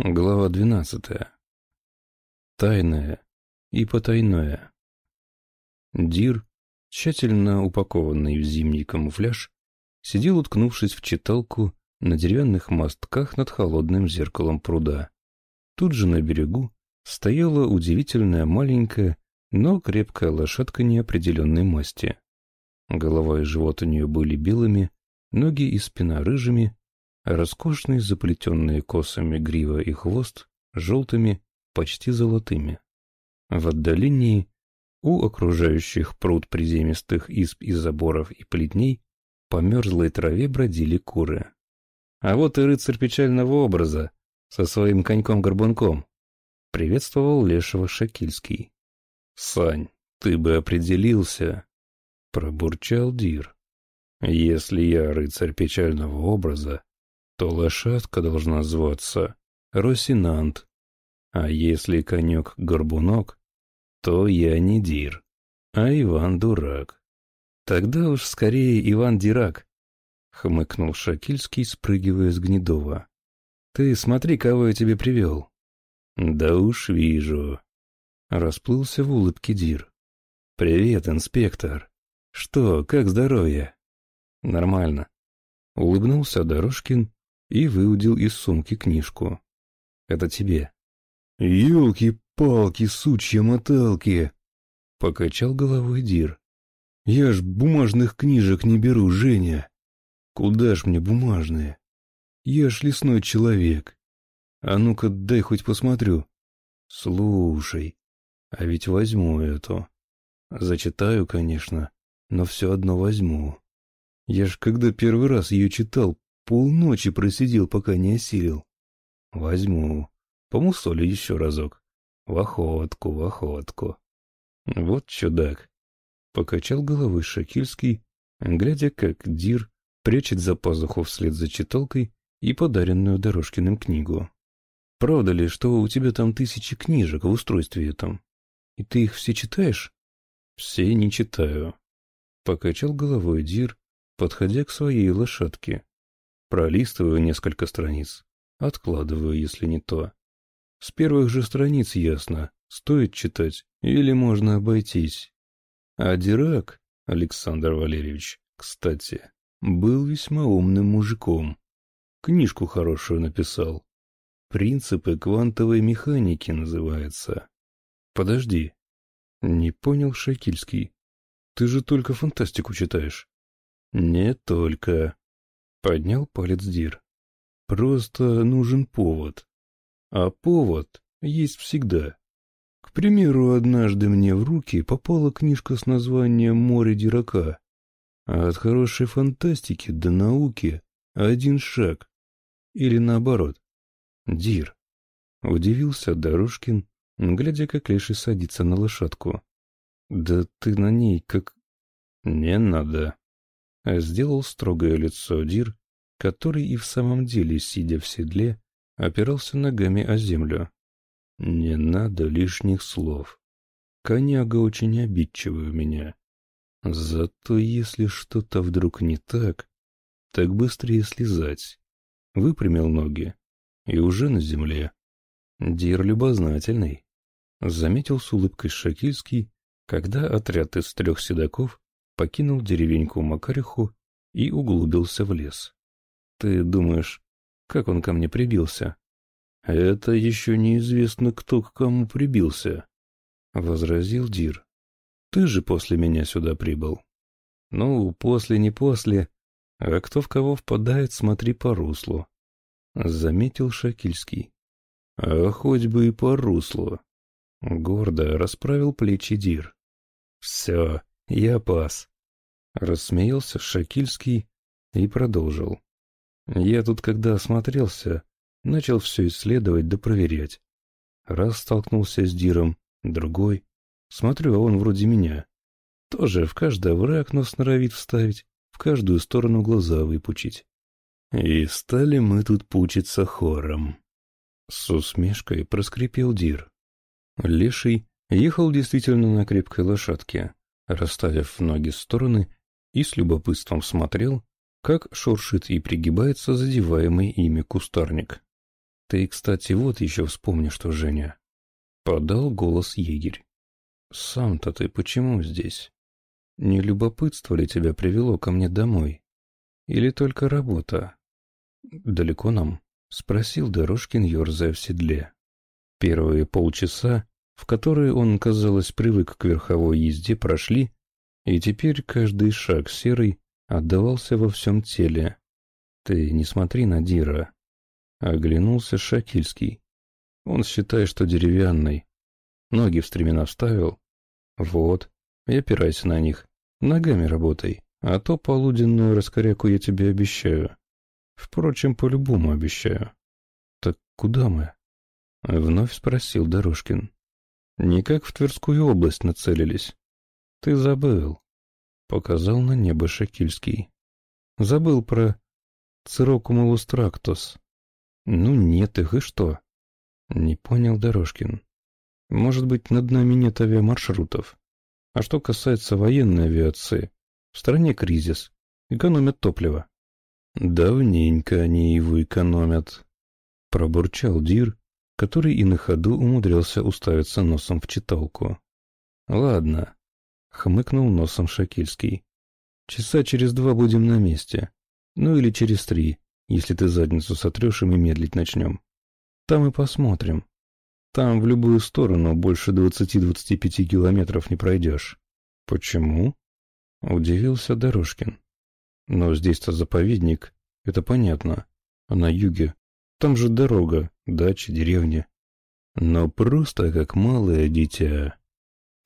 Глава двенадцатая. Тайное и потайное. Дир, тщательно упакованный в зимний камуфляж, сидел, уткнувшись в читалку на деревянных мостках над холодным зеркалом пруда. Тут же на берегу стояла удивительная маленькая, но крепкая лошадка неопределенной масти. Голова и живот у нее были белыми, ноги и спина рыжими, Роскошные заплетенные косами грива и хвост желтыми, почти золотыми. В отдалении у окружающих пруд приземистых изб и заборов и плетней по мерзлой траве бродили куры. А вот и рыцарь печального образа со своим коньком-горбунком. Приветствовал Лешего Шакильский. «Сань, ты бы определился!» — пробурчал Дир. «Если я рыцарь печального образа, то лошадка должна зваться Росинант, а если конек-горбунок, то я не Дир, а Иван-дурак. Тогда уж скорее Иван-дирак, — хмыкнул Шакильский, спрыгивая с Гнедого. Ты смотри, кого я тебе привел. Да уж вижу. Расплылся в улыбке Дир. Привет, инспектор. Что, как здоровье? Нормально. Улыбнулся Дорожкин и выудил из сумки книжку. «Это тебе». «Елки-палки, сучья-моталки!» — покачал головой Дир. «Я ж бумажных книжек не беру, Женя. Куда ж мне бумажные? Я ж лесной человек. А ну-ка дай хоть посмотрю. Слушай, а ведь возьму эту. Зачитаю, конечно, но все одно возьму. Я ж когда первый раз ее читал, Полночи просидел, пока не осилил. Возьму. Помусолю еще разок. В охотку, в охотку. Вот чудак. Покачал головой Шакильский, глядя, как Дир прячет за пазуху вслед за читалкой и подаренную Дорожкиным книгу. Правда ли, что у тебя там тысячи книжек в устройстве этом? И ты их все читаешь? Все не читаю. Покачал головой Дир, подходя к своей лошадке. Пролистываю несколько страниц. Откладываю, если не то. С первых же страниц ясно, стоит читать или можно обойтись. А Дирак, Александр Валерьевич, кстати, был весьма умным мужиком. Книжку хорошую написал. «Принципы квантовой механики» называется. Подожди. Не понял Шакильский. Ты же только фантастику читаешь. Не только. Поднял палец Дир. Просто нужен повод. А повод есть всегда. К примеру, однажды мне в руки попала книжка с названием «Море Дирака». А от хорошей фантастики до науки один шаг. Или наоборот. Дир. Удивился Дорожкин, глядя, как Леший садится на лошадку. Да ты на ней как... Не надо. Сделал строгое лицо Дир, который и в самом деле, сидя в седле, опирался ногами о землю. «Не надо лишних слов. Коняга очень обидчивый у меня. Зато если что-то вдруг не так, так быстрее слезать. Выпрямил ноги и уже на земле. Дир любознательный», — заметил с улыбкой Шакильский, когда отряд из трех седаков покинул деревеньку Макариху и углубился в лес. Ты думаешь, как он ко мне прибился? Это еще неизвестно, кто к кому прибился, — возразил Дир. Ты же после меня сюда прибыл. Ну, после не после, а кто в кого впадает, смотри по руслу, — заметил Шакильский. А хоть бы и по руслу. Гордо расправил плечи Дир. Все, я пас. Рассмеялся Шакильский и продолжил. Я тут, когда осмотрелся, начал все исследовать да проверять. Раз столкнулся с Диром, другой. Смотрю, а он вроде меня. Тоже в каждый враг нос норовит вставить, в каждую сторону глаза выпучить. И стали мы тут пучиться хором. С усмешкой проскрипел Дир. Леший ехал действительно на крепкой лошадке расставив ноги в стороны, и с любопытством смотрел, как шуршит и пригибается задеваемый ими кустарник. Ты, кстати, вот еще вспомни, что Женя. Подал голос егерь. Сам-то ты почему здесь? Не любопытство ли тебя привело ко мне домой? Или только работа? Далеко нам? Спросил Дорожкин, ерзая в седле. Первые полчаса, в которые он, казалось, привык к верховой езде, прошли, и теперь каждый шаг серый отдавался во всем теле. Ты не смотри на Дира. Оглянулся Шакильский. Он считает, что деревянный. Ноги в стремена вставил. Вот, и опирайся на них. Ногами работай, а то полуденную раскоряку я тебе обещаю. Впрочем, по-любому обещаю. Так куда мы? Вновь спросил Дорожкин. Никак в Тверскую область нацелились. Ты забыл. Показал на небо Шакильский. Забыл про Цирокумулус трактус. Ну нет их, и что? Не понял Дорожкин. Может быть, над нами нет авиамаршрутов. А что касается военной авиации, в стране кризис. Экономят топливо. Давненько они его экономят. Пробурчал Дир, который и на ходу умудрился уставиться носом в читалку. Ладно, Хмыкнул носом Шакильский. Часа через два будем на месте. Ну или через три, если ты задницу сотрешь, и мы медлить начнем. Там и посмотрим. Там в любую сторону больше двадцати-двадцати пяти километров не пройдешь. Почему? Удивился Дорожкин. Но здесь-то заповедник, это понятно. А на юге? Там же дорога, дача, деревня. Но просто как малое дитя.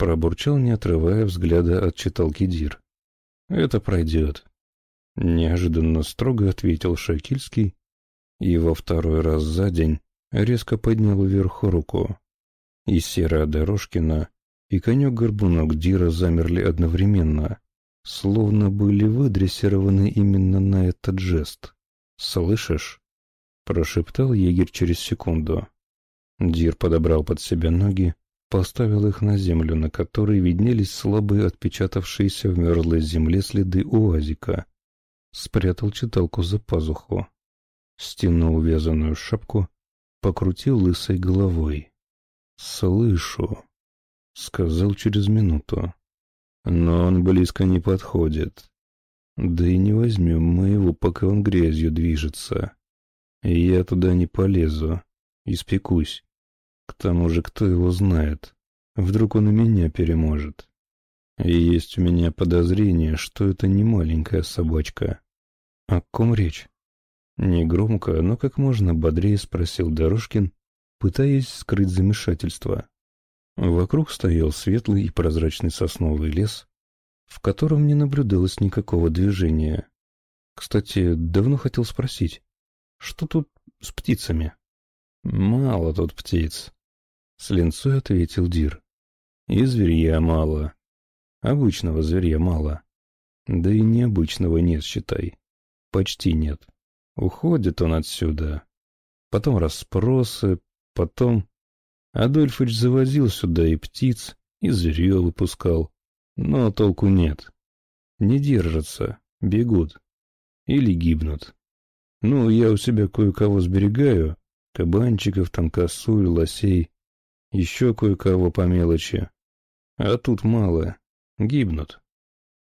Пробурчал, не отрывая взгляда от читалки Дир. «Это пройдет», — неожиданно строго ответил Шакильский и во второй раз за день резко поднял вверх руку. И серая Дорожкина, и конек-горбунок Дира замерли одновременно, словно были выдрессированы именно на этот жест. «Слышишь?» — прошептал егерь через секунду. Дир подобрал под себя ноги, поставил их на землю, на которой виднелись слабые отпечатавшиеся в мерзлой земле следы уазика. Спрятал читалку за пазуху. Стянул вязаную шапку, покрутил лысой головой. «Слышу», — сказал через минуту. «Но он близко не подходит. Да и не возьмем мы его, пока он грязью движется. Я туда не полезу, испекусь. К тому же, кто его знает? Вдруг он и меня переможет. И есть у меня подозрение, что это не маленькая собачка. О ком речь? Негромко, но как можно бодрее спросил Дорожкин, пытаясь скрыть замешательство. Вокруг стоял светлый и прозрачный сосновый лес, в котором не наблюдалось никакого движения. Кстати, давно хотел спросить, что тут с птицами? Мало тут птиц, с линцой ответил Дир. И зверья мало. Обычного зверья мало. Да и необычного нет, считай. Почти нет. Уходит он отсюда. Потом расспросы, потом... Адольфыч завозил сюда и птиц, и зверье выпускал. Но толку нет. Не держатся, бегут. Или гибнут. Ну, я у себя кое-кого сберегаю. Кабанчиков, там косуль, лосей еще кое-кого по мелочи. А тут мало. Гибнут.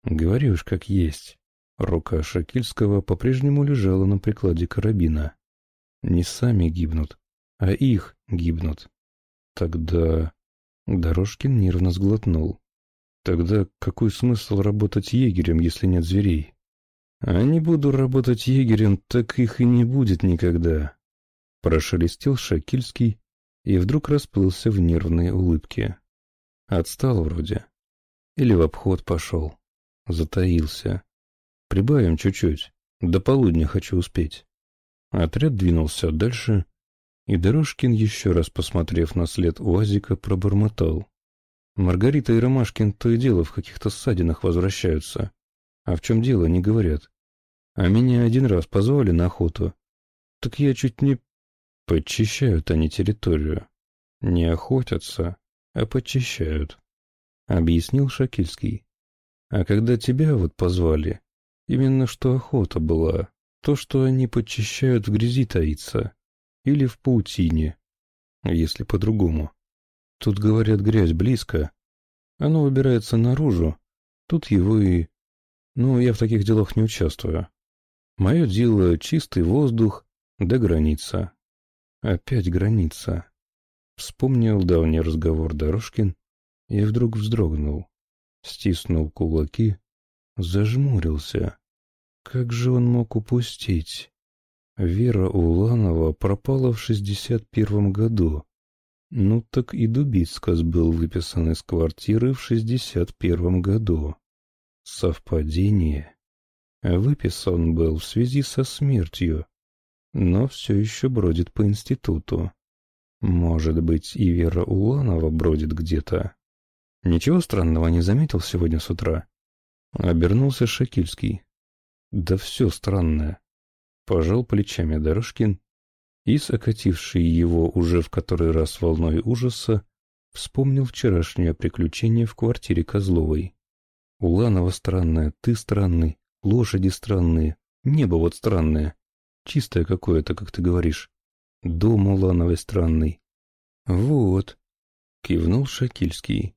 Говори уж как есть. Рука Шакильского по-прежнему лежала на прикладе карабина. Не сами гибнут, а их гибнут. Тогда... Дорожкин нервно сглотнул. Тогда какой смысл работать егерем, если нет зверей? А не буду работать егерем, так их и не будет никогда. Прошелестел Шакильский, и вдруг расплылся в нервные улыбки. Отстал вроде. Или в обход пошел. Затаился. Прибавим чуть-чуть. До полудня хочу успеть. Отряд двинулся дальше, и Дорожкин, еще раз посмотрев на след УАЗика, пробормотал. Маргарита и Ромашкин то и дело в каких-то ссадинах возвращаются. А в чем дело, не говорят. А меня один раз позвали на охоту. Так я чуть не Подчищают они территорию. Не охотятся, а подчищают. Объяснил Шакильский. А когда тебя вот позвали, именно что охота была, то, что они подчищают в грязи таится. или в паутине, если по-другому. Тут, говорят, грязь близко. Оно выбирается наружу. Тут его и... Ну, я в таких делах не участвую. Мое дело — чистый воздух да граница. Опять граница. Вспомнил давний разговор Дорожкин и вдруг вздрогнул. Стиснул кулаки, зажмурился. Как же он мог упустить? Вера Уланова пропала в шестьдесят первом году. Ну так и Дубицкас был выписан из квартиры в шестьдесят первом году. Совпадение. Выписан был в связи со смертью, но все еще бродит по институту. Может быть, и Вера Уланова бродит где-то. Ничего странного не заметил сегодня с утра. Обернулся Шакильский. Да все странное. Пожал плечами Дорожкин и, сокативший его уже в который раз волной ужаса, вспомнил вчерашнее приключение в квартире Козловой. Уланова странная, ты странный, лошади странные, небо вот странное, чистое какое-то, как ты говоришь. Дом Улановой странный. Вот, кивнул Шакильский.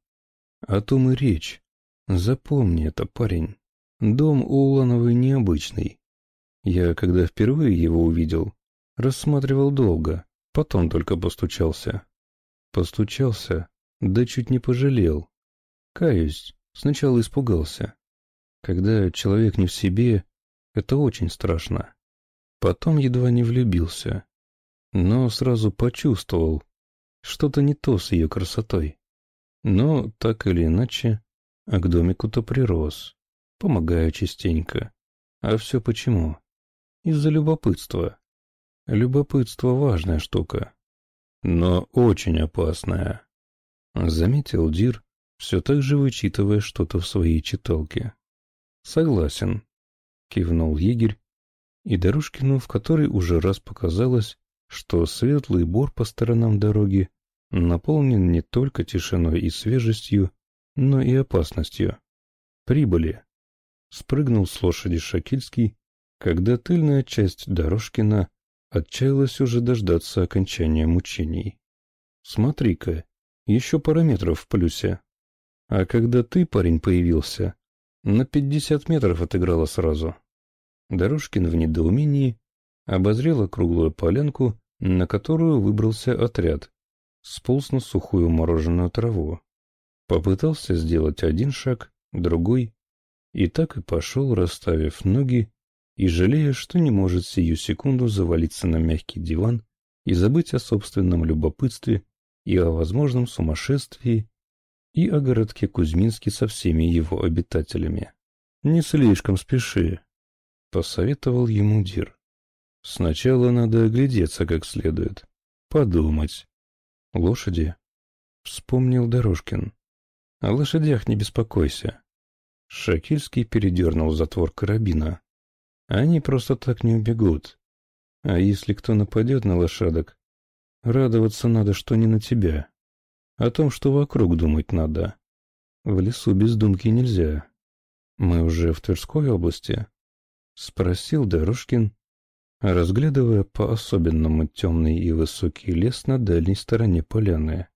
О том и речь. Запомни это, парень. Дом Улановой необычный. Я, когда впервые его увидел, Рассматривал долго, потом только постучался. Постучался, да чуть не пожалел. Каюсь, сначала испугался. Когда человек не в себе, это очень страшно. Потом едва не влюбился. Но сразу почувствовал, что-то не то с ее красотой. Но, так или иначе, а к домику-то прирос. Помогаю частенько. А все почему? Из-за любопытства. Любопытство — важная штука, но очень опасная. Заметил Дир, все так же вычитывая что-то в своей читалке. Согласен, кивнул егерь, и Дорожкину в которой уже раз показалось, что светлый бор по сторонам дороги наполнен не только тишиной и свежестью, но и опасностью. Прибыли. Спрыгнул с лошади Шакильский, когда тыльная часть Дорожкина Отчаялась уже дождаться окончания мучений. Смотри-ка, еще пара метров в плюсе. А когда ты, парень, появился, на пятьдесят метров отыграла сразу. Дорожкин в недоумении обозрела круглую полянку, на которую выбрался отряд, сполз на сухую мороженую траву. Попытался сделать один шаг, другой, и так и пошел, расставив ноги и жалея, что не может сию секунду завалиться на мягкий диван и забыть о собственном любопытстве и о возможном сумасшествии, и о городке Кузьминске со всеми его обитателями. «Не слишком спеши», — посоветовал ему Дир. «Сначала надо оглядеться как следует, подумать. Лошади?» — вспомнил Дорожкин. «О лошадях не беспокойся». Шакильский передернул затвор карабина. Они просто так не убегут. А если кто нападет на лошадок, радоваться надо, что не на тебя. О том, что вокруг думать надо. В лесу без думки нельзя. Мы уже в Тверской области? Спросил Дорожкин, разглядывая по-особенному темный и высокий лес на дальней стороне поляны.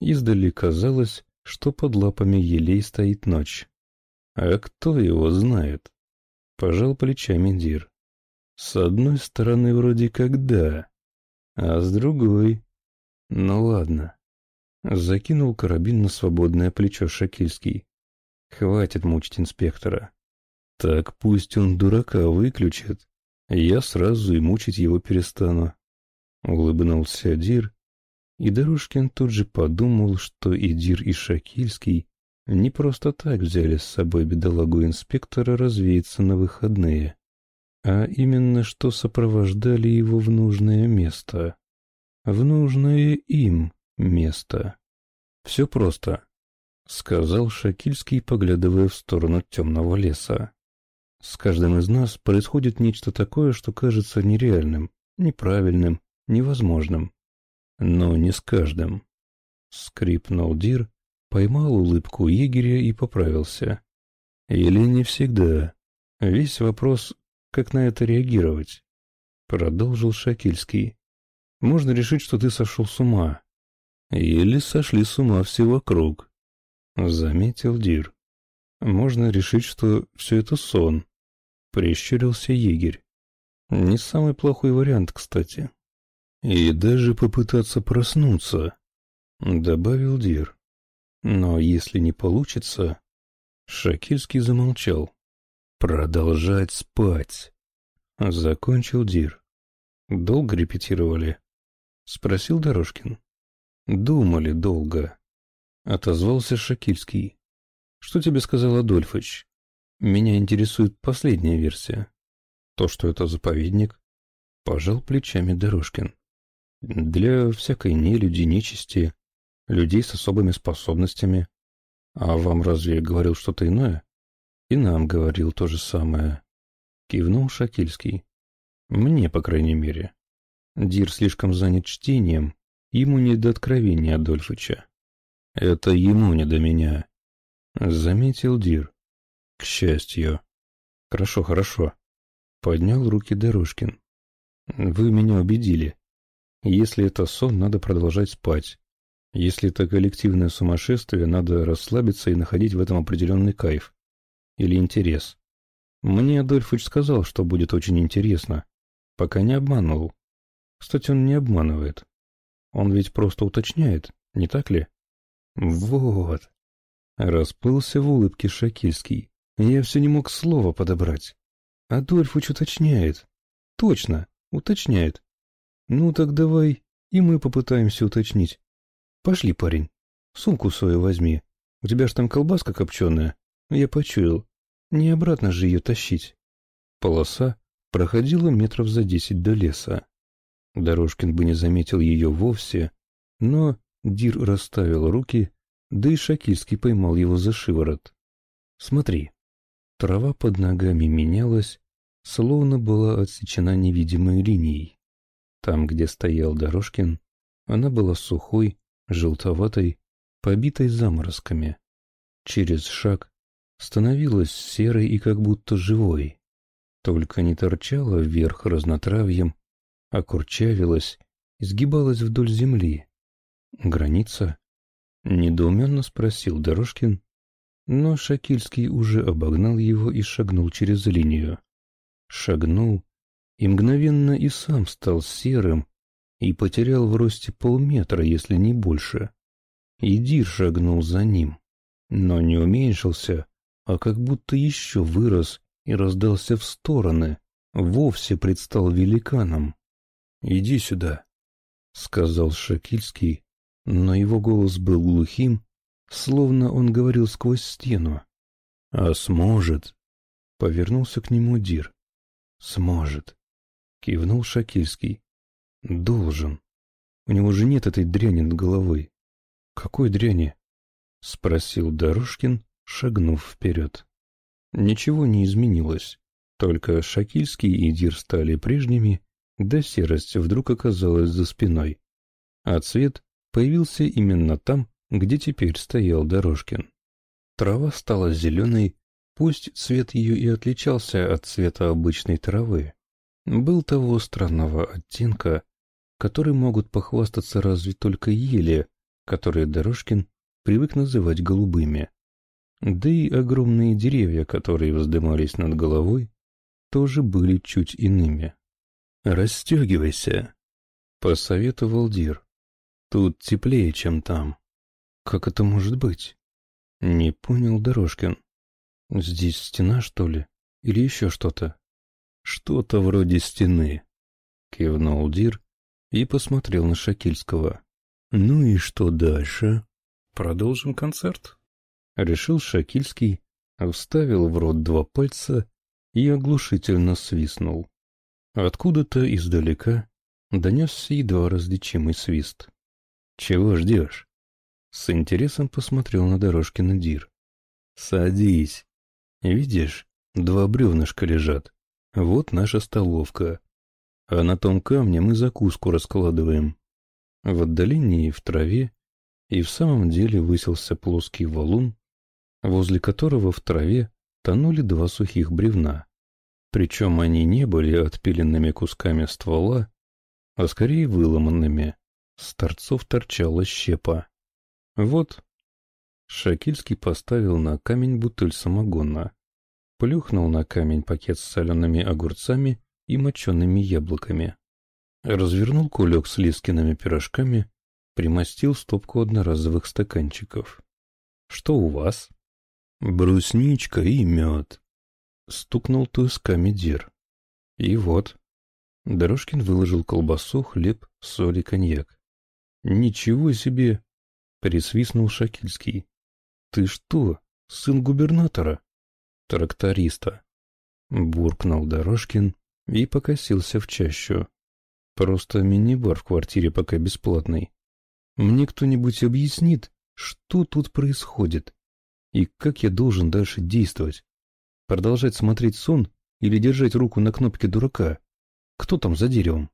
Издали казалось, что под лапами елей стоит ночь. А кто его знает? Пожал плечами Дир. С одной стороны вроде как да, а с другой... Ну ладно. Закинул карабин на свободное плечо Шакильский. Хватит мучить инспектора. Так пусть он дурака выключит. Я сразу и мучить его перестану. Улыбнулся Дир, и Дорожкин тут же подумал, что и Дир, и Шакильский не просто так взяли с собой бедолагу-инспектора развеяться на выходные, а именно что сопровождали его в нужное место. В нужное им место. Все просто, — сказал Шакильский, поглядывая в сторону темного леса. С каждым из нас происходит нечто такое, что кажется нереальным, неправильным, невозможным. Но не с каждым. Скрипнул Дир, Поймал улыбку егеря и поправился. Или не всегда. Весь вопрос, как на это реагировать. Продолжил Шакильский. Можно решить, что ты сошел с ума. Или сошли с ума все вокруг. Заметил Дир. Можно решить, что все это сон. Прищурился егерь. Не самый плохой вариант, кстати. И даже попытаться проснуться, добавил Дир. Но если не получится... Шакильский замолчал. Продолжать спать. Закончил Дир. Долго репетировали? Спросил Дорожкин. Думали долго. Отозвался Шакильский. Что тебе сказал Адольфыч? Меня интересует последняя версия. То, что это заповедник. Пожал плечами Дорожкин. Для всякой нелюди, нечисти, людей с особыми способностями. А вам разве говорил что-то иное? И нам говорил то же самое. Кивнул Шакильский. Мне, по крайней мере. Дир слишком занят чтением, ему не до откровения Адольфыча. Это ему не до меня. Заметил Дир. К счастью. Хорошо, хорошо. Поднял руки Дорожкин. Вы меня убедили. Если это сон, надо продолжать спать. Если это коллективное сумасшествие, надо расслабиться и находить в этом определенный кайф. Или интерес. Мне Адольфыч сказал, что будет очень интересно. Пока не обманул. Кстати, он не обманывает. Он ведь просто уточняет, не так ли? Вот. Расплылся в улыбке Шакильский. Я все не мог слова подобрать. Адольфыч уточняет. Точно, уточняет. Ну так давай и мы попытаемся уточнить. Пошли, парень. Сумку свою возьми. У тебя ж там колбаска копченая. Я почуял. Не обратно же ее тащить. Полоса проходила метров за десять до леса. Дорожкин бы не заметил ее вовсе, но Дир расставил руки да и Шакильский поймал его за шиворот. «Смотри». Трава под ногами менялась, словно была отсечена невидимой линией. Там, где стоял Дорожкин, она была сухой, желтоватой, побитой заморозками. Через шаг становилась серой и как будто живой. Только не торчала вверх разнотравьем, а курчавилась, изгибалась вдоль земли. Граница Недоуменно спросил Дорожкин, но Шакильский уже обогнал его и шагнул через линию. Шагнул и мгновенно и сам стал серым и потерял в росте полметра, если не больше. И Дир шагнул за ним, но не уменьшился, а как будто еще вырос и раздался в стороны, вовсе предстал великаном. «Иди сюда», — сказал Шакильский, но его голос был глухим, словно он говорил сквозь стену. «А сможет?» — повернулся к нему Дир. «Сможет», — кивнул Шакильский. «Должен. У него же нет этой дряни над головой». «Какой дряни?» — спросил Дорожкин, шагнув вперед. Ничего не изменилось, только Шакильский и Дир стали прежними, да серость вдруг оказалась за спиной, а цвет появился именно там, где теперь стоял Дорожкин. Трава стала зеленой, пусть цвет ее и отличался от цвета обычной травы. Был того странного оттенка, который могут похвастаться разве только ели, которые Дорожкин привык называть голубыми. Да и огромные деревья, которые вздымались над головой, тоже были чуть иными. «Расстегивайся», — посоветовал Дир. Тут теплее, чем там. Как это может быть? Не понял Дорожкин. Здесь стена, что ли? Или еще что-то? Что-то вроде стены. Кивнул Дир и посмотрел на Шакильского. Ну и что дальше? Продолжим концерт. Решил Шакильский, вставил в рот два пальца и оглушительно свистнул. Откуда-то издалека донесся едва различимый свист. «Чего ждешь?» С интересом посмотрел на Дорожкина Дир. «Садись. Видишь, два бревнышка лежат. Вот наша столовка. А на том камне мы закуску раскладываем. В отдалении, в траве, и в самом деле высился плоский валун, возле которого в траве тонули два сухих бревна. Причем они не были отпиленными кусками ствола, а скорее выломанными. С торцов торчала щепа. Вот. Шакильский поставил на камень бутыль самогона. Плюхнул на камень пакет с солеными огурцами и мочеными яблоками. Развернул кулек с лискиными пирожками, примостил стопку одноразовых стаканчиков. «Что у вас?» «Брусничка и мед», — стукнул туисками Дир. «И вот». Дорожкин выложил колбасу, хлеб, соль и коньяк. «Ничего себе!» — присвистнул Шакильский. «Ты что, сын губернатора?» «Тракториста», — буркнул Дорожкин и покосился в чащу. «Просто мини-бар в квартире пока бесплатный. Мне кто-нибудь объяснит, что тут происходит? И как я должен дальше действовать? Продолжать смотреть сон или держать руку на кнопке дурака? Кто там за деревом?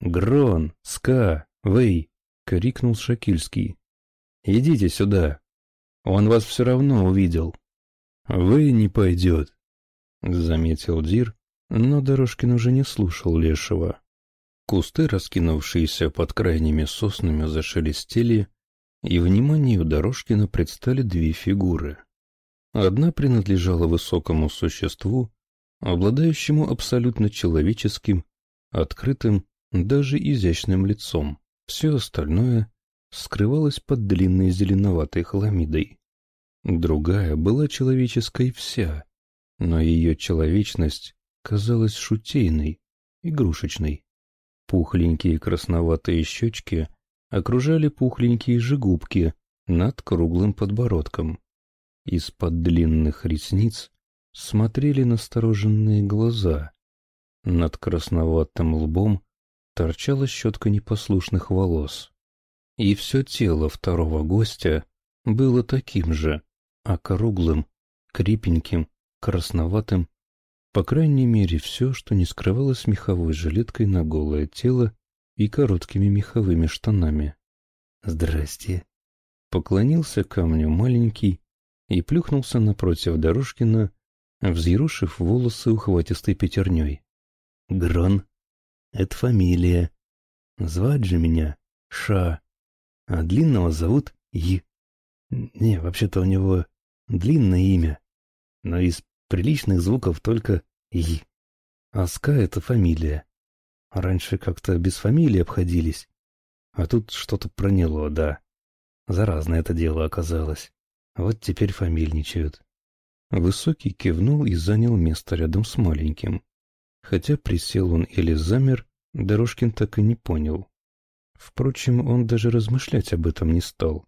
«Грон! Ска! Вэй!» — крикнул Шакильский. «Идите сюда! Он вас все равно увидел!» «Вэй не пойдет!» — заметил Дир, но Дорожкин уже не слушал Лешего. Кусты, раскинувшиеся под крайними соснами, зашелестели, и вниманию Дорожкина предстали две фигуры. Одна принадлежала высокому существу, обладающему абсолютно человеческим, открытым, даже изящным лицом. Все остальное скрывалось под длинной зеленоватой хламидой. Другая была человеческой вся, но ее человечность казалась шутейной, игрушечной. Пухленькие красноватые щечки окружали пухленькие же губки над круглым подбородком. Из-под длинных ресниц смотрели настороженные глаза. Над красноватым лбом торчала щетка непослушных волос. И все тело второго гостя было таким же, округлым, крепеньким, красноватым, по крайней мере, все, что не скрывалось меховой жилеткой на голое тело и короткими меховыми штанами. «Здрасте!» Поклонился камню маленький и плюхнулся напротив Дорожкина, взъерушив волосы ухватистой пятерней. «Грон, это фамилия. Звать же меня Ша, а длинного зовут Й. Не, вообще-то у него длинное имя, но из приличных звуков только «и». Аска — это фамилия. Раньше как-то без фамилии обходились, а тут что-то проняло, да. Заразное это дело оказалось. Вот теперь фамильничают. Высокий кивнул и занял место рядом с маленьким. Хотя присел он или замер, Дорожкин так и не понял. Впрочем, он даже размышлять об этом не стал.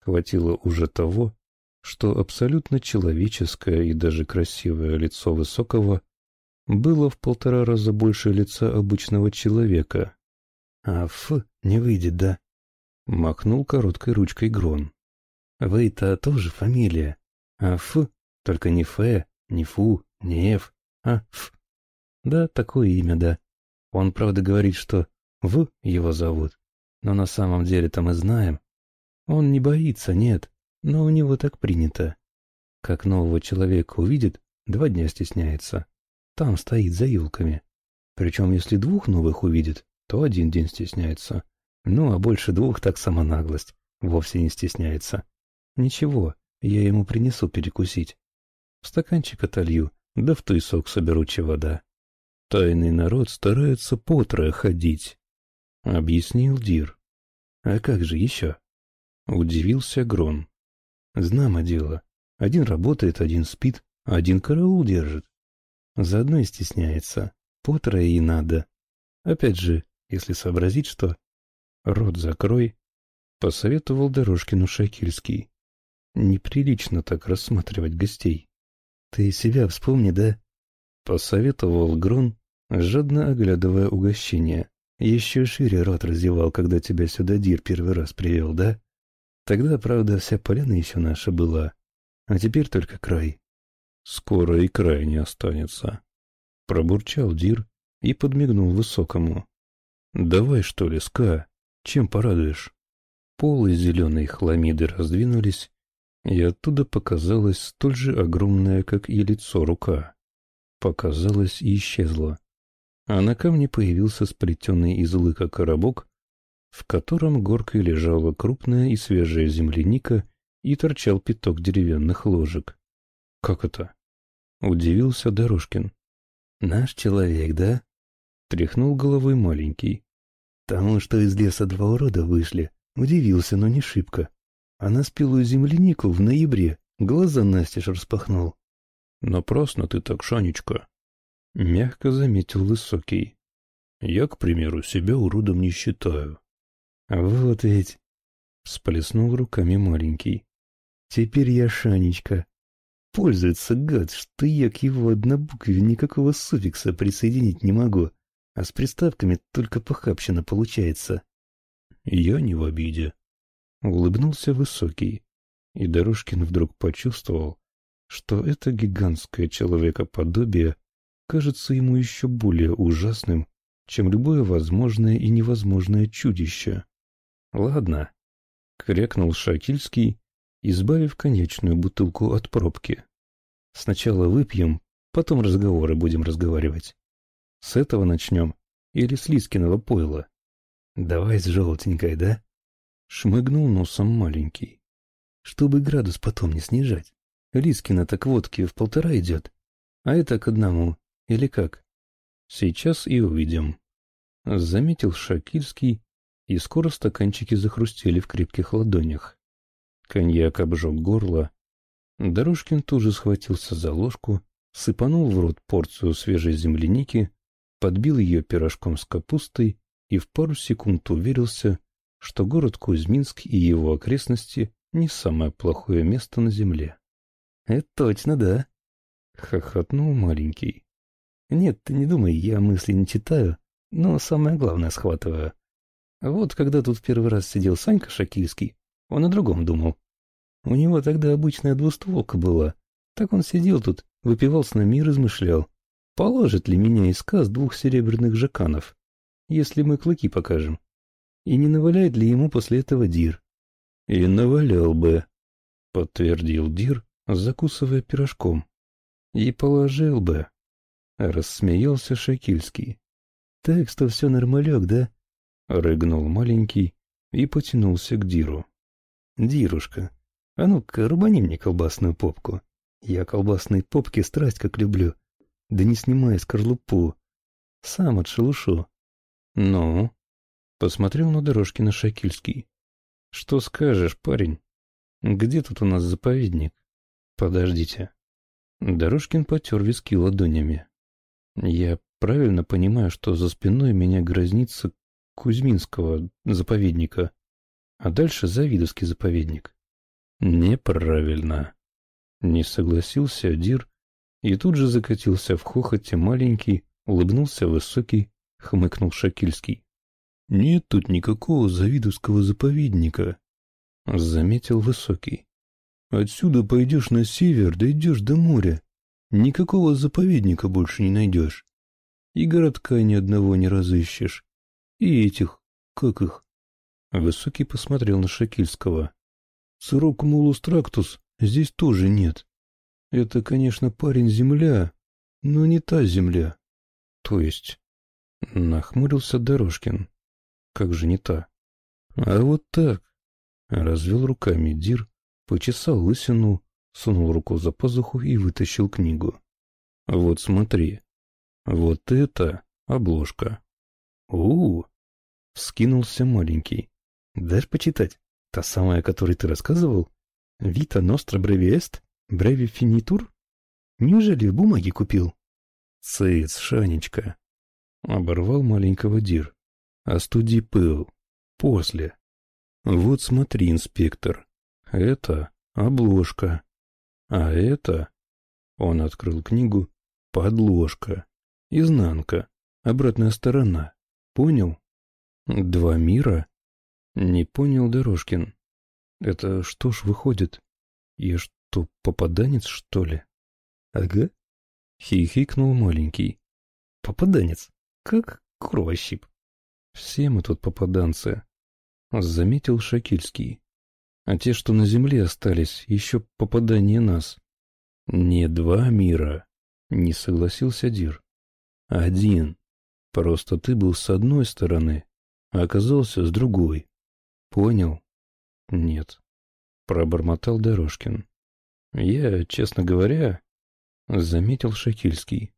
Хватило уже того, что абсолютно человеческое и даже красивое лицо Высокого было в полтора раза больше лица обычного человека. «А ф, не выйдет, да?» — махнул короткой ручкой Грон. «Вы-то тоже фамилия. А ф, только не фэ, не фу, не эф, а ф. Да, такое имя, да. Он, правда, говорит, что в его зовут, но на самом деле-то мы знаем. Он не боится, нет, но у него так принято. Как нового человека увидит, два дня стесняется. Там стоит за елками. Причем, если двух новых увидит, то один день стесняется. Ну, а больше двух так сама наглость. Вовсе не стесняется. Ничего, я ему принесу перекусить. В стаканчик отолью, да в туесок соберу чего да. Тайный народ старается по ходить, — объяснил Дир. А как же еще? Удивился Грон. Знамо дело. Один работает, один спит, один караул держит. Заодно и стесняется. Потрое и надо. Опять же, если сообразить, что... Рот закрой, посоветовал Дорожкину Шакильский. Неприлично так рассматривать гостей. Ты себя вспомни, да? Посоветовал Грон, жадно оглядывая угощение. Еще шире рот разевал, когда тебя сюда Дир первый раз привел, да? Тогда, правда, вся поляна еще наша была, а теперь только край. Скоро и край не останется. Пробурчал Дир и подмигнул высокому. Давай, что ли, ска, чем порадуешь? Полы зеленой хламиды раздвинулись, и оттуда показалась столь же огромная, как и лицо рука. Показалась и исчезла. А на камне появился сплетенный из лыка коробок, в котором горкой лежала крупная и свежая земляника и торчал пяток деревянных ложек. «Как это?» — удивился Дорожкин. «Наш человек, да?» — тряхнул головой маленький. «Тому, что из леса два урода вышли, удивился, но не шибко. А на спелую землянику в ноябре глаза настежь распахнул». «Напрасно ты так, Шанечка», — мягко заметил Высокий. «Я, к примеру, себя уродом не считаю». «Вот ведь...» — всплеснул руками маленький. «Теперь я Шанечка. Пользуется гад, что я к его однобукве никакого суффикса присоединить не могу, а с приставками только похабщина получается». «Я не в обиде», — улыбнулся Высокий, и Дорожкин вдруг почувствовал, что это гигантское человекоподобие кажется ему еще более ужасным, чем любое возможное и невозможное чудище. «Ладно», — крякнул Шакильский, избавив конечную бутылку от пробки. «Сначала выпьем, потом разговоры будем разговаривать. С этого начнем или с Лискиного пойла?» «Давай с желтенькой, да?» — шмыгнул носом маленький. «Чтобы градус потом не снижать. Лискина так водки в полтора идет, а это к одному, или как?» «Сейчас и увидим», — заметил Шакильский, и скоро стаканчики захрустели в крепких ладонях. Коньяк обжег горло. Дорожкин тут же схватился за ложку, сыпанул в рот порцию свежей земляники, подбил ее пирожком с капустой и в пару секунд уверился, что город Кузьминск и его окрестности не самое плохое место на земле. «Это точно, да», — хохотнул маленький. «Нет, ты не думай, я мысли не читаю, но самое главное схватываю. Вот когда тут первый раз сидел Санька Шакильский, он о другом думал. У него тогда обычная двустволка была. Так он сидел тут, выпивал с нами и размышлял, положит ли меня из сказ двух серебряных жаканов, если мы клыки покажем, и не наваляет ли ему после этого Дир. — И навалял бы, — подтвердил Дир, закусывая пирожком. — И положил бы, — рассмеялся Шакильский. — Так что все нормалек, да? Рыгнул маленький и потянулся к Диру. «Дирушка, а ну-ка, рубани мне колбасную попку. Я колбасные попки страсть как люблю. Да не снимай скорлупу. Сам отшелушу». «Ну?» — посмотрел на дорожки на Шакильский. «Что скажешь, парень? Где тут у нас заповедник?» «Подождите». Дорожкин потер виски ладонями. «Я правильно понимаю, что за спиной меня грозится Кузьминского заповедника, а дальше Завидовский заповедник. Неправильно. Не согласился Дир и тут же закатился в хохоте маленький, улыбнулся высокий, хмыкнул Шакильский. «Нет тут никакого Завидовского заповедника», — заметил Высокий. «Отсюда пойдешь на север, дойдешь до моря. Никакого заповедника больше не найдешь. И городка ни одного не разыщешь. И этих, как их? Высокий посмотрел на Шакильского. Срок мулус трактус здесь тоже нет. Это, конечно, парень-земля, но не та земля. То есть... Нахмурился Дорожкин. Как же не та? А вот так. Развел руками Дир, почесал лысину, сунул руку за пазуху и вытащил книгу. Вот смотри. Вот это обложка. у, -у Вскинулся маленький. «Дашь почитать? Та самая, о которой ты рассказывал? Вита ностра бревиест? Бреви финитур? Неужели в бумаге купил?» «Цыц, Шанечка!» Оборвал маленького Дир. «Остуди пыл. После. Вот смотри, инспектор. Это обложка. А это...» Он открыл книгу. «Подложка. Изнанка. Обратная сторона. Понял?» Два мира? Не понял Дорожкин. Это что ж выходит? Я что, попаданец, что ли? Ага. Хихикнул маленький. Попаданец? Как кровощип. Все мы тут попаданцы. Заметил Шакильский. А те, что на земле остались, еще попадание нас. Не два мира. Не согласился Дир. Один. Просто ты был с одной стороны, а оказался с другой. Понял? Нет. Пробормотал Дорожкин. Я, честно говоря, заметил Шакильский.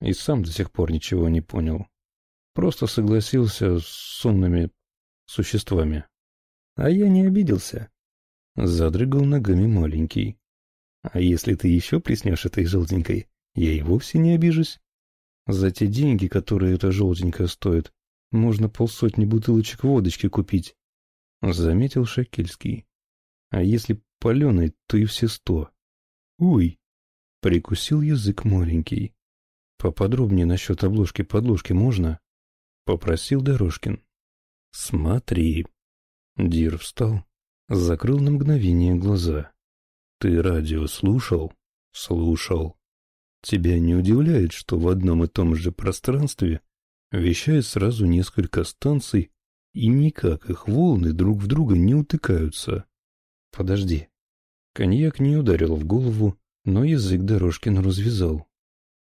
И сам до сих пор ничего не понял. Просто согласился с сонными существами. А я не обиделся. Задрыгал ногами маленький. А если ты еще плеснешь этой желтенькой, я и вовсе не обижусь. За те деньги, которые эта желтенькая стоит, можно полсотни бутылочек водочки купить. Заметил Шакильский. А если паленой, то и все сто. Ой! Прикусил язык маленький. Поподробнее насчет обложки-подложки можно? Попросил Дорожкин. Смотри. Дир встал, закрыл на мгновение глаза. Ты радио слушал? Слушал. Тебя не удивляет, что в одном и том же пространстве вещает сразу несколько станций, и никак их волны друг в друга не утыкаются? Подожди. Коньяк не ударил в голову, но язык Дорожкин развязал.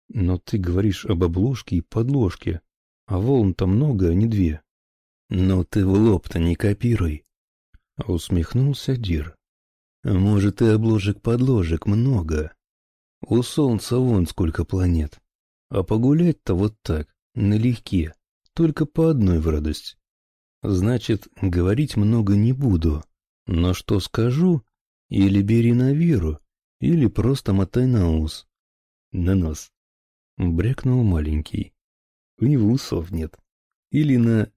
Но ты говоришь об обложке и подложке, а волн-то много, а не две. Но ты в лоб-то не копируй. Усмехнулся Дир. Может, и обложек-подложек много. У Солнца вон сколько планет. А погулять-то вот так, налегке, только по одной в радость. Значит, говорить много не буду. Но что скажу, или бери на веру, или просто мотай на ус. На нос. Брякнул маленький. У него усов нет. Или на...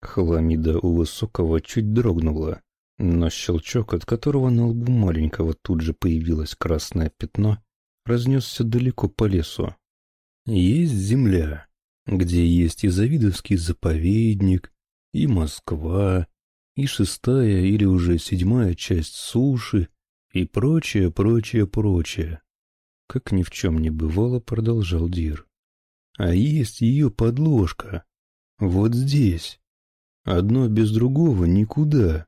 Хламида у высокого чуть дрогнула, но щелчок, от которого на лбу маленького тут же появилось красное пятно, разнесся далеко по лесу. Есть земля, где есть и Завидовский заповедник, и Москва, и шестая или уже седьмая часть суши, и прочее, прочее, прочее. Как ни в чем не бывало, продолжал Дир. А есть ее подложка. Вот здесь. Одно без другого никуда.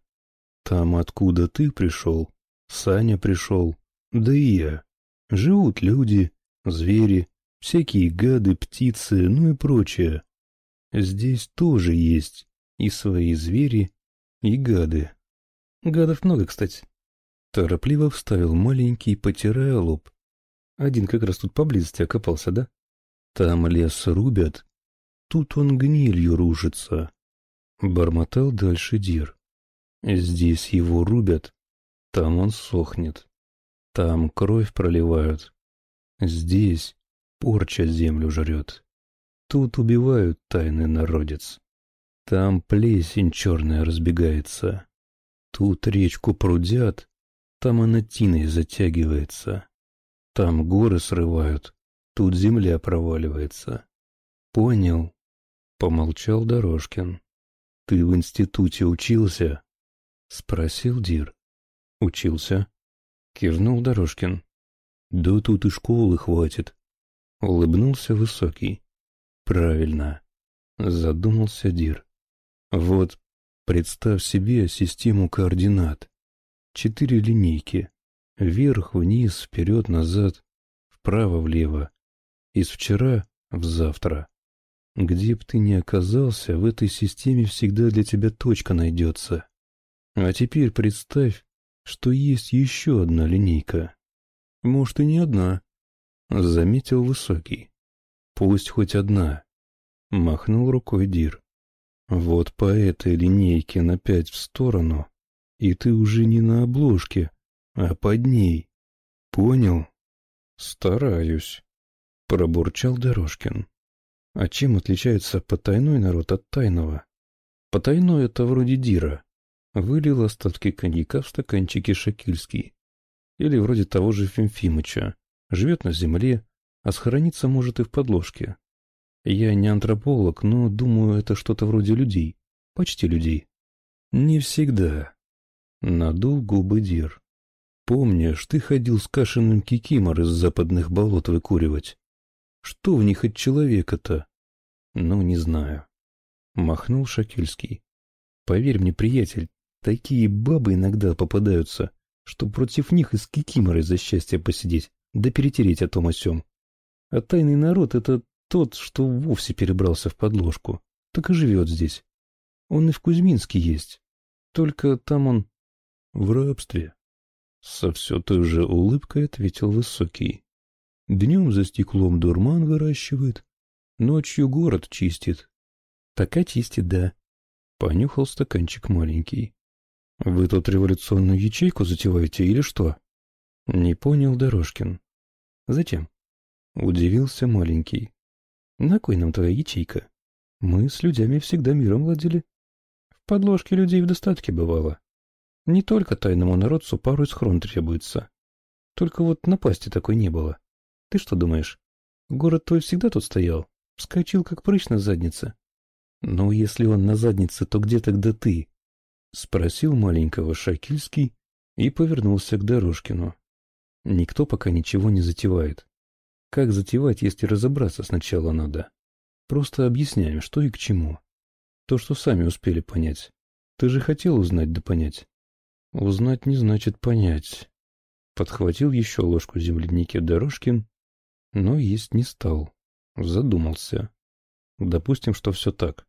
Там, откуда ты пришел, Саня пришел, да и я. Живут люди, звери, всякие гады, птицы, ну и прочее. Здесь тоже есть и свои звери, и гады. Гадов много, кстати. Торопливо вставил маленький, потирая лоб. Один как раз тут поблизости окопался, да? Там лес рубят, тут он гнилью рушится. Бормотал дальше Дир. Здесь его рубят, там он сохнет. Там кровь проливают. Здесь порча землю жрет. Тут убивают тайный народец. Там плесень черная разбегается. Тут речку прудят, там она тиной затягивается. Там горы срывают, тут земля проваливается. Понял? Помолчал Дорожкин. Ты в институте учился? Спросил Дир. Учился. Кивнул Дорожкин. Да тут и школы хватит. Улыбнулся Высокий. Правильно. Задумался Дир. Вот представь себе систему координат. Четыре линейки. Вверх, вниз, вперед, назад, вправо-влево. Из вчера в завтра. Где б ты ни оказался, в этой системе всегда для тебя точка найдется. А теперь представь, что есть еще одна линейка. Может, и не одна. Заметил Высокий. Пусть хоть одна. Махнул рукой Дир. Вот по этой линейке на пять в сторону и ты уже не на обложке, а под ней. Понял? Стараюсь, пробурчал Дорожкин. А чем отличается потайной народ от тайного? Потайной — это вроде Дира. Вылил остатки коньяка в стаканчике Шакильский. Или вроде того же Фимфимыча. Живет на земле, а схорониться может и в подложке. Я не антрополог, но думаю, это что-то вроде людей. Почти людей. Не всегда. Надул губы Дир. Помнишь, ты ходил с кашиным кикимор из западных болот выкуривать? Что в них от человека-то? Ну, не знаю. Махнул Шакильский. Поверь мне, приятель, такие бабы иногда попадаются, что против них из кикиморы за счастье посидеть, да перетереть о том о сём. А тайный народ — это тот, что вовсе перебрался в подложку, так и живет здесь. Он и в Кузьминске есть. Только там он в рабстве. Со все той же улыбкой ответил Высокий. Днем за стеклом дурман выращивает, ночью город чистит. Так очистит, да. Понюхал стаканчик маленький. Вы тут революционную ячейку затеваете или что? Не понял Дорожкин. Зачем? Удивился маленький. На кой нам твоя ячейка? Мы с людьми всегда миром владели. В подложке людей в достатке бывало. Не только тайному народцу пару схрон требуется. Только вот напасти такой не было. Ты что думаешь? Город твой всегда тут стоял? Вскочил, как прыщ на заднице. Ну, если он на заднице, то где тогда ты? Спросил маленького Шакильский и повернулся к Дорожкину. Никто пока ничего не затевает. Как затевать, если разобраться сначала надо? Просто объясняем, что и к чему. То, что сами успели понять. Ты же хотел узнать да понять. Узнать не значит понять. Подхватил еще ложку земляники Дорожкин но есть не стал. Задумался. Допустим, что все так.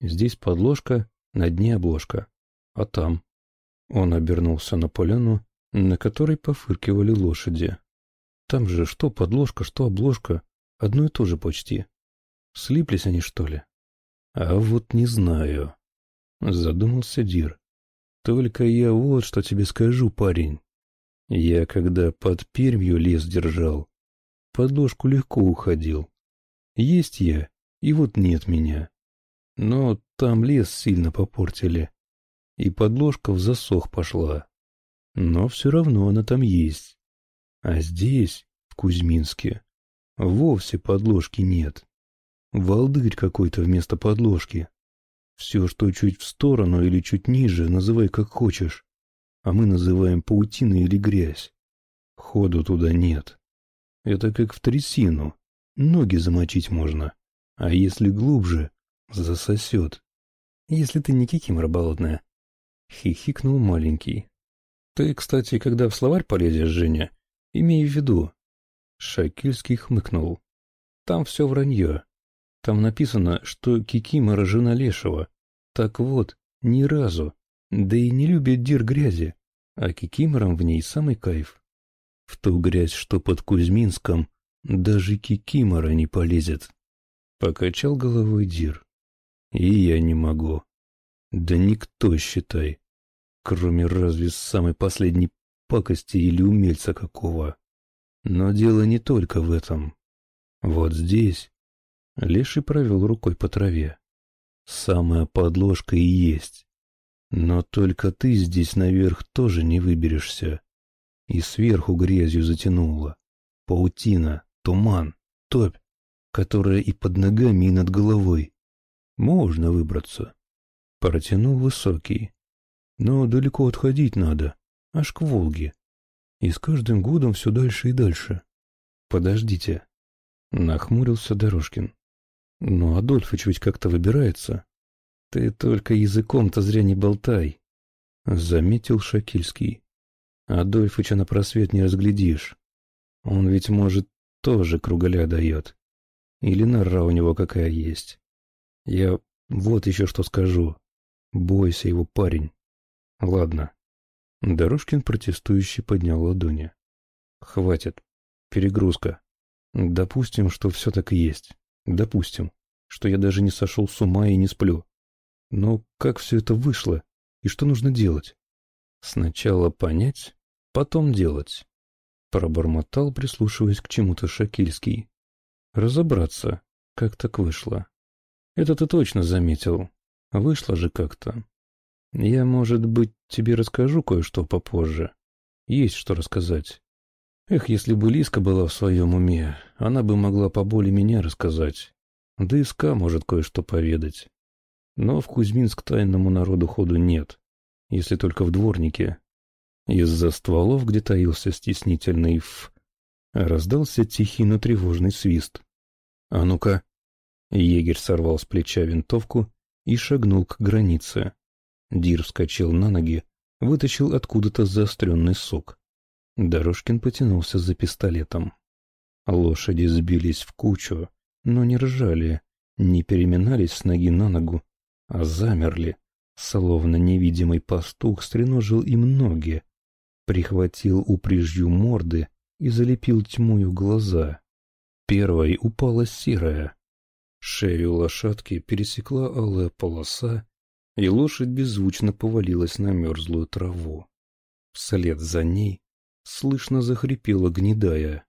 Здесь подложка, на дне обложка. А там? Он обернулся на поляну, на которой пофыркивали лошади. Там же что подложка, что обложка, одно и то же почти. Слиплись они, что ли? А вот не знаю. Задумался Дир. Только я вот что тебе скажу, парень. Я когда под Пермью лес держал, подложку легко уходил. Есть я, и вот нет меня. Но там лес сильно попортили, и подложка в засох пошла. Но все равно она там есть. А здесь, в Кузьминске, вовсе подложки нет. Волдырь какой-то вместо подложки. Все, что чуть в сторону или чуть ниже, называй как хочешь. А мы называем паутиной или грязь. Ходу туда нет. Это как в трясину. Ноги замочить можно. А если глубже, засосет. Если ты не кикимора болотная. Хихикнул маленький. Ты, кстати, когда в словарь полезешь, Женя, имей в виду. Шакильский хмыкнул. Там все вранье. Там написано, что Кикимора жена Лешего. Так вот, ни разу. Да и не любит дир грязи. А Кикиморам в ней самый кайф. В ту грязь, что под Кузьминском, даже кикимора не полезет. Покачал головой Дир. И я не могу. Да никто, считай. Кроме разве самой последней пакости или умельца какого. Но дело не только в этом. Вот здесь... Леший провел рукой по траве. Самая подложка и есть. Но только ты здесь наверх тоже не выберешься и сверху грязью затянуло. Паутина, туман, топь, которая и под ногами, и над головой. Можно выбраться. Протянул высокий. Но далеко отходить надо, аж к Волге. И с каждым годом все дальше и дальше. Подождите. Нахмурился Дорожкин. Но Адольфыч ведь как-то выбирается. Ты только языком-то зря не болтай. Заметил Шакильский. Адольфыча на просвет не разглядишь. Он ведь, может, тоже кругаля дает. Или нора у него какая есть. Я вот еще что скажу. Бойся его, парень. Ладно. Дорожкин протестующий поднял ладони. Хватит. Перегрузка. Допустим, что все так и есть. Допустим, что я даже не сошел с ума и не сплю. Но как все это вышло? И что нужно делать? Сначала понять, Потом делать. Пробормотал, прислушиваясь к чему-то Шакильский. Разобраться, как так вышло. Это ты точно заметил. Вышло же как-то. Я, может быть, тебе расскажу кое-что попозже. Есть что рассказать. Эх, если бы Лиска была в своем уме, она бы могла поболее меня рассказать. Да и Ска может кое-что поведать. Но в Кузьминск тайному народу ходу нет, если только в дворнике, из-за стволов, где таился стеснительный «ф», раздался тихий, но тревожный свист. «А ну-ка!» Егерь сорвал с плеча винтовку и шагнул к границе. Дир вскочил на ноги, вытащил откуда-то заостренный сок. Дорожкин потянулся за пистолетом. Лошади сбились в кучу, но не ржали, не переминались с ноги на ногу, а замерли, словно невидимый пастух стреножил им ноги, прихватил упряжью морды и залепил тьмою глаза. Первой упала серая. Шею лошадки пересекла алая полоса, и лошадь беззвучно повалилась на мерзлую траву. Вслед за ней слышно захрипела гнедая.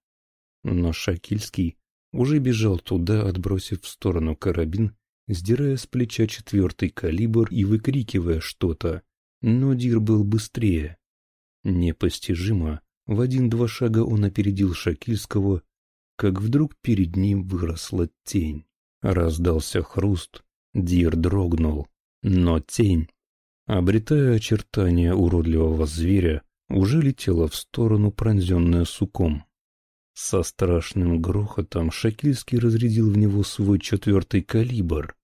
Но Шакильский уже бежал туда, отбросив в сторону карабин, сдирая с плеча четвертый калибр и выкрикивая что-то. Но Дир был быстрее. Непостижимо, в один-два шага он опередил Шакильского, как вдруг перед ним выросла тень. Раздался хруст, Дир дрогнул, но тень, обретая очертания уродливого зверя, уже летела в сторону, пронзенная суком. Со страшным грохотом Шакильский разрядил в него свой четвертый калибр,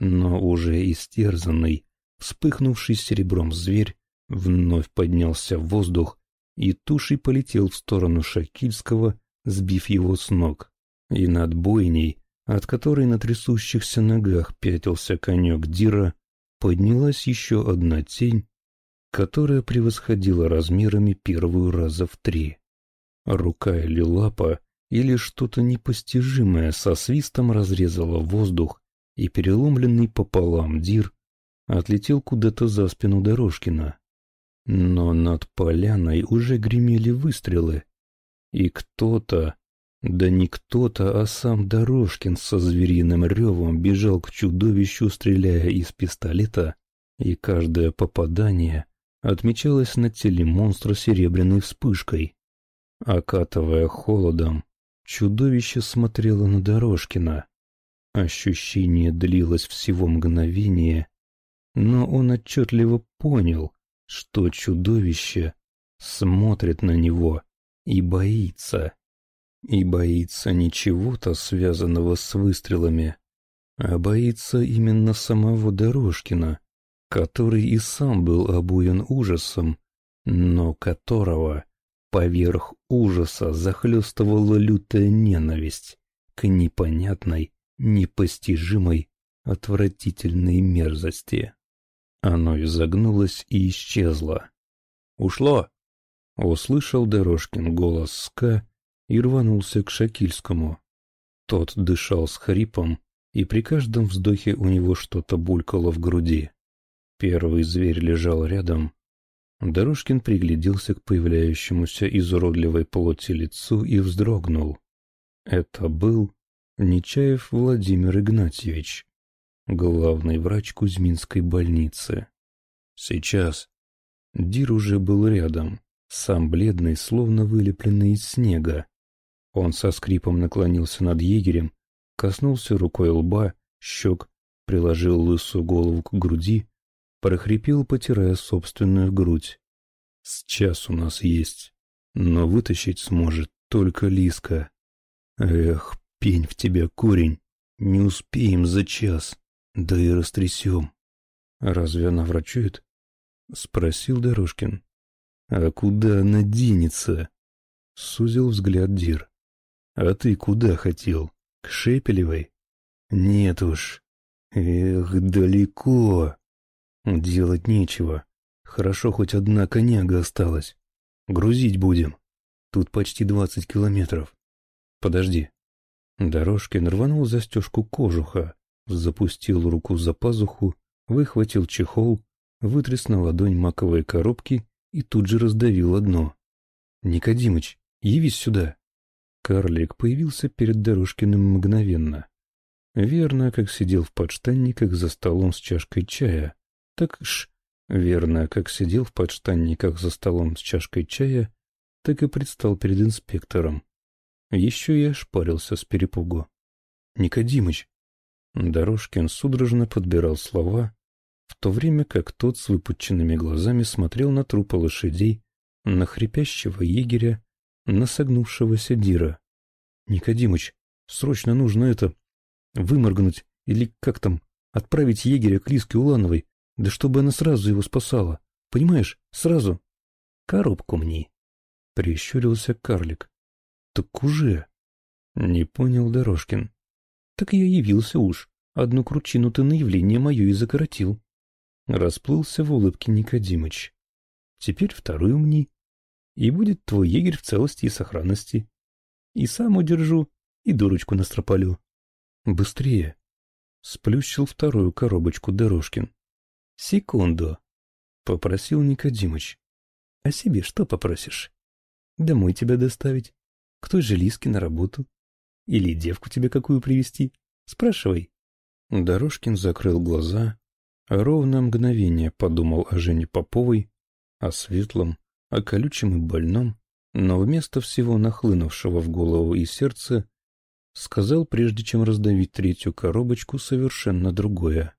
но уже истерзанный, вспыхнувший серебром зверь, вновь поднялся в воздух и тушей полетел в сторону Шакильского, сбив его с ног. И над бойней, от которой на трясущихся ногах пятился конек Дира, поднялась еще одна тень, которая превосходила размерами первую раза в три. Рука или лапа, или что-то непостижимое со свистом разрезало воздух, и переломленный пополам Дир отлетел куда-то за спину Дорожкина. Но над поляной уже гремели выстрелы, и кто-то, да не кто-то, а сам Дорожкин со звериным ревом бежал к чудовищу, стреляя из пистолета, и каждое попадание отмечалось на теле монстра серебряной вспышкой. Окатывая холодом, чудовище смотрело на Дорожкина. Ощущение длилось всего мгновение, но он отчетливо понял, что чудовище смотрит на него и боится. И боится не чего-то, связанного с выстрелами, а боится именно самого Дорожкина, который и сам был обуян ужасом, но которого поверх ужаса захлестывала лютая ненависть к непонятной, непостижимой, отвратительной мерзости. Оно изогнулось и исчезло. «Ушло!» — услышал Дорожкин голос Ска и рванулся к Шакильскому. Тот дышал с хрипом, и при каждом вздохе у него что-то булькало в груди. Первый зверь лежал рядом. Дорожкин пригляделся к появляющемуся из уродливой плоти лицу и вздрогнул. Это был Нечаев Владимир Игнатьевич, главный врач Кузьминской больницы. Сейчас. Дир уже был рядом, сам бледный, словно вылепленный из снега. Он со скрипом наклонился над егерем, коснулся рукой лба, щек, приложил лысую голову к груди прохрипел, потирая собственную грудь. «С час у нас есть, но вытащить сможет только Лиска. Эх, пень в тебя корень, не успеем за час, да и растрясем». «Разве она врачует?» — спросил Дорожкин. «А куда она денется?» — сузил взгляд Дир. «А ты куда хотел? К Шепелевой?» «Нет уж. Эх, далеко!» Делать нечего. Хорошо, хоть одна коняга осталась. Грузить будем. Тут почти двадцать километров. Подожди. Дорожкин рванул застежку кожуха, запустил руку за пазуху, выхватил чехол, вытряс на ладонь маковые коробки и тут же раздавил одно. «Никодимыч, явись сюда!» Карлик появился перед Дорожкиным мгновенно. Верно, как сидел в подштанниках за столом с чашкой чая, так ж, верно, как сидел в подштанниках за столом с чашкой чая, так и предстал перед инспектором. Еще и ошпарился с перепугу. «Никодимыч!» Дорожкин судорожно подбирал слова, в то время как тот с выпученными глазами смотрел на трупы лошадей, на хрипящего егеря, на согнувшегося Дира. «Никодимыч, срочно нужно это... выморгнуть, или как там, отправить егеря к Лиске Улановой, да чтобы она сразу его спасала. Понимаешь, сразу. Коробку мне. Прищурился карлик. Так уже. Не понял Дорожкин. Так я явился уж. Одну кручину ты на явление мое и закоротил. Расплылся в улыбке Никодимыч. Теперь вторую мне. И будет твой егерь в целости и сохранности. И сам удержу, и дурочку настропалю. Быстрее. Сплющил вторую коробочку Дорожкин. Секунду. Попросил Никодимыч. А себе что попросишь? Домой тебя доставить? К той же Лиске на работу? Или девку тебе какую привести? Спрашивай. Дорожкин закрыл глаза, ровно мгновение подумал о Жене Поповой, о светлом, о колючем и больном, но вместо всего нахлынувшего в голову и сердце, сказал, прежде чем раздавить третью коробочку, совершенно другое.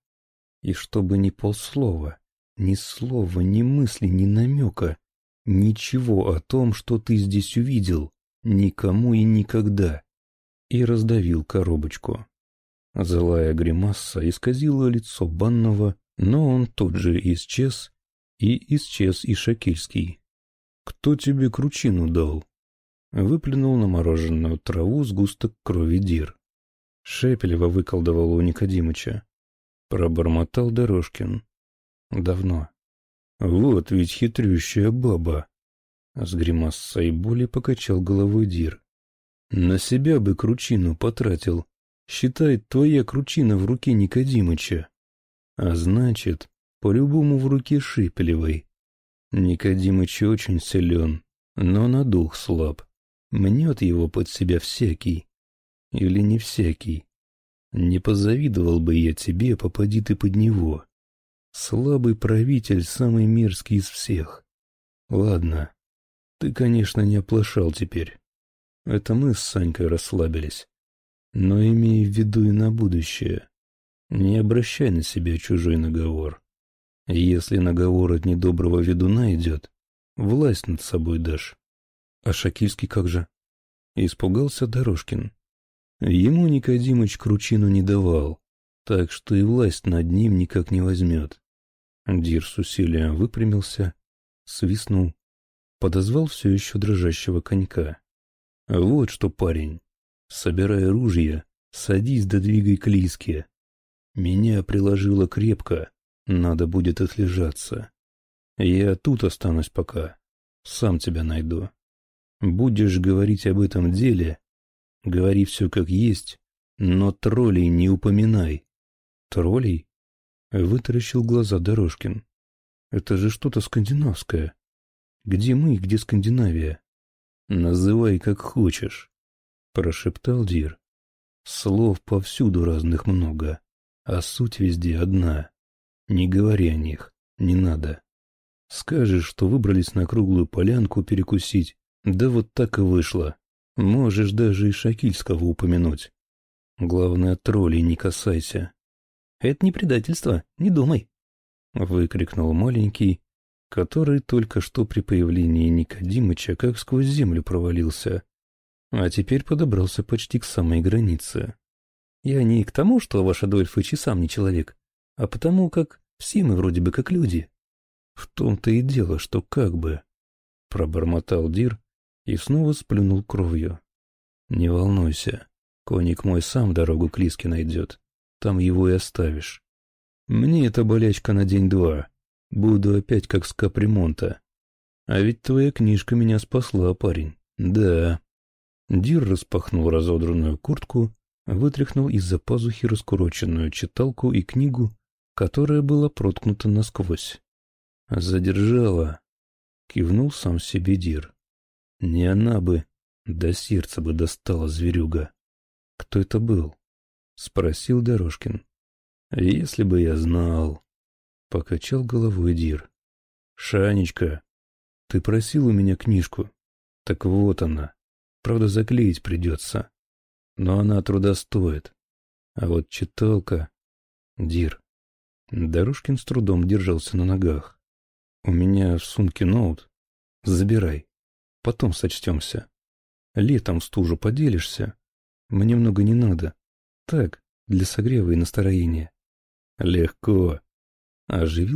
И чтобы ни полслова, ни слова, ни мысли, ни намека, ничего о том, что ты здесь увидел, никому и никогда и раздавил коробочку. Злая гримаса исказила лицо банного, но он тут же исчез, и исчез и Шакильский. «Кто тебе кручину дал?» Выплюнул на мороженую траву сгусток крови Дир. Шепелева выколдовал у Никодимыча. Пробормотал Дорожкин. Давно. Вот ведь хитрющая баба. С гримасой боли покачал головой Дир. На себя бы кручину потратил. Считай, твоя кручина в руке Никодимыча. А значит, по-любому в руке Шипелевой. Никодимыч очень силен, но на дух слаб. Мнет его под себя всякий. Или не всякий. Не позавидовал бы я тебе, попади ты под него. Слабый правитель самый мерзкий из всех. Ладно, ты, конечно, не оплошал теперь. Это мы с Санькой расслабились. Но имей в виду и на будущее. Не обращай на себя чужой наговор. Если наговор от недоброго ведуна идет, власть над собой дашь. А Шакильский как же? Испугался Дорожкин. Ему Никодимыч кручину не давал, так что и власть над ним никак не возьмет. Дир с усилием выпрямился, свистнул, подозвал все еще дрожащего конька. Вот что, парень, собирай ружья, садись да двигай к Лиске. Меня приложило крепко, надо будет отлежаться. Я тут останусь пока, сам тебя найду. Будешь говорить об этом деле, говори все как есть, но троллей не упоминай. Троллей? Вытаращил глаза Дорожкин. Это же что-то скандинавское. Где мы, где Скандинавия? «Называй как хочешь», — прошептал Дир. «Слов повсюду разных много, а суть везде одна. Не говори о них, не надо. Скажешь, что выбрались на круглую полянку перекусить, да вот так и вышло. Можешь даже и Шакильского упомянуть. Главное, троллей не касайся». «Это не предательство, не думай», — выкрикнул маленький, который только что при появлении Никодимыча как сквозь землю провалился, а теперь подобрался почти к самой границе. Я не к тому, что ваш Адольфыч и сам не человек, а потому как все мы вроде бы как люди. В том-то и дело, что как бы... Пробормотал Дир и снова сплюнул кровью. Не волнуйся, коник мой сам дорогу к Лиске найдет, там его и оставишь. Мне эта болячка на день-два, Буду опять как с капремонта. А ведь твоя книжка меня спасла, парень. Да. Дир распахнул разодранную куртку, вытряхнул из-за пазухи раскуроченную читалку и книгу, которая была проткнута насквозь. Задержала. Кивнул сам себе Дир. Не она бы, до сердца бы достала зверюга. Кто это был? Спросил Дорожкин. Если бы я знал. Покачал головой Дир. «Шанечка, ты просил у меня книжку. Так вот она. Правда, заклеить придется. Но она труда стоит. А вот читалка... Дир». Дорожкин с трудом держался на ногах. «У меня в сумке ноут. Забирай. Потом сочтемся. Летом стужу поделишься. Мне много не надо. Так, для согрева и настроения». «Легко», Оживился